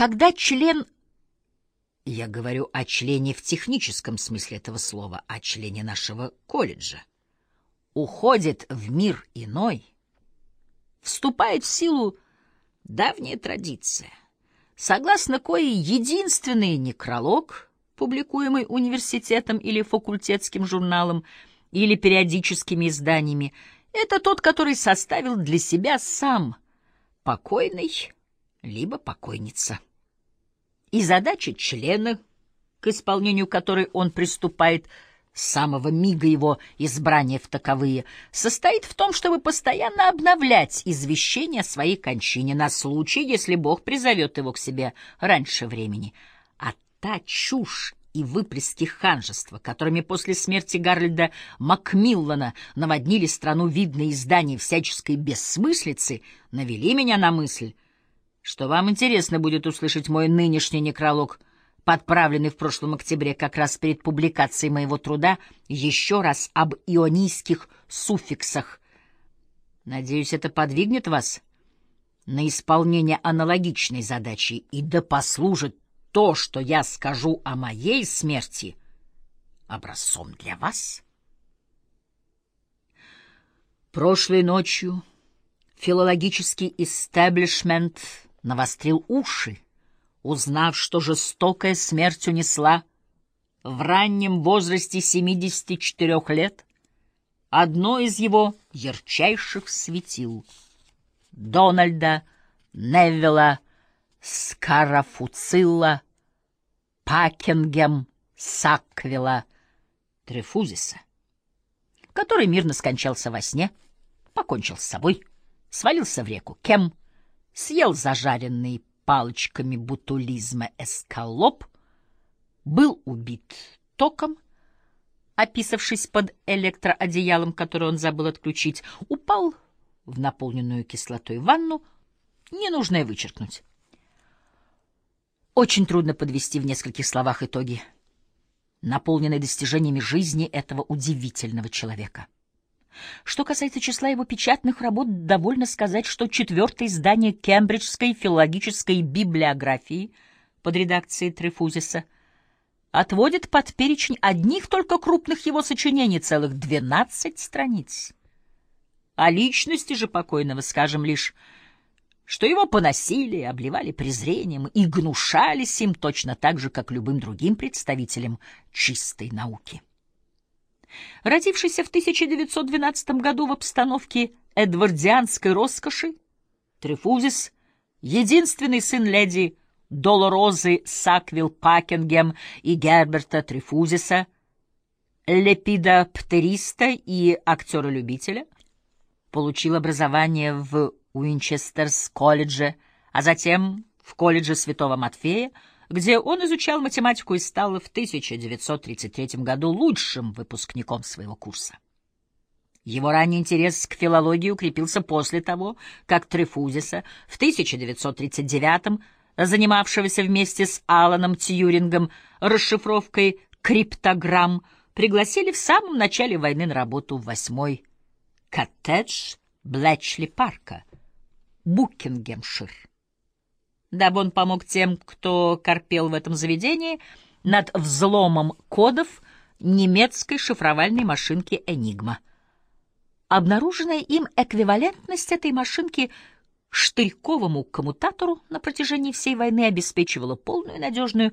Когда член, я говорю о члене в техническом смысле этого слова, о члене нашего колледжа, уходит в мир иной, вступает в силу давняя традиция, согласно коей единственный некролог, публикуемый университетом или факультетским журналом, или периодическими изданиями, это тот, который составил для себя сам покойный либо покойница. И задача члена, к исполнению которой он приступает с самого мига его избрания в таковые, состоит в том, чтобы постоянно обновлять извещение о своей кончине на случай, если Бог призовет его к себе раньше времени. А та чушь и выплески ханжества, которыми после смерти Гарльда Макмиллана наводнили страну видные издания всяческой бессмыслицы, навели меня на мысль, что вам интересно будет услышать мой нынешний некролог, подправленный в прошлом октябре как раз перед публикацией моего труда еще раз об ионийских суффиксах. Надеюсь, это подвигнет вас на исполнение аналогичной задачи и да послужит то, что я скажу о моей смерти, образцом для вас. Прошлой ночью филологический истеблишмент навострил уши, узнав, что жестокая смерть унесла в раннем возрасте 74 лет одно из его ярчайших светил — Дональда Невилла Скарафуцилла, Пакингем, Саквилла, Трефузиса, который мирно скончался во сне, покончил с собой, свалился в реку Кем, съел зажаренный палочками бутулизма эскалоп, был убит током, описавшись под электроодеялом, которое он забыл отключить, упал в наполненную кислотой ванну, ненужное вычеркнуть. Очень трудно подвести в нескольких словах итоги, наполненные достижениями жизни этого удивительного человека. Что касается числа его печатных работ, довольно сказать, что четвертое издание Кембриджской филологической библиографии под редакцией Трефузиса отводит под перечень одних только крупных его сочинений целых двенадцать страниц. О личности же покойного скажем лишь что его поносили, обливали презрением и гнушались им точно так же, как любым другим представителям чистой науки. Родившийся в 1912 году в обстановке эдвардианской роскоши, Трифузис, единственный сын леди Долорозы Саквилл Пакингем и Герберта Трифузиса, лепидоптериста и актера-любителя, получил образование в Уинчестерс-колледже, а затем в колледже Святого Матфея, где он изучал математику и стал в 1933 году лучшим выпускником своего курса. Его ранний интерес к филологии укрепился после того, как Трифузиса в 1939 занимавшегося вместе с Аланом Тьюрингом расшифровкой криптограмм, пригласили в самом начале войны на работу в восьмой коттедж Блэчли парка, Букингемшир. Дабы он помог тем, кто корпел в этом заведении, над взломом кодов немецкой шифровальной машинки «Энигма». Обнаруженная им эквивалентность этой машинки штырьковому коммутатору на протяжении всей войны обеспечивала полную и надежную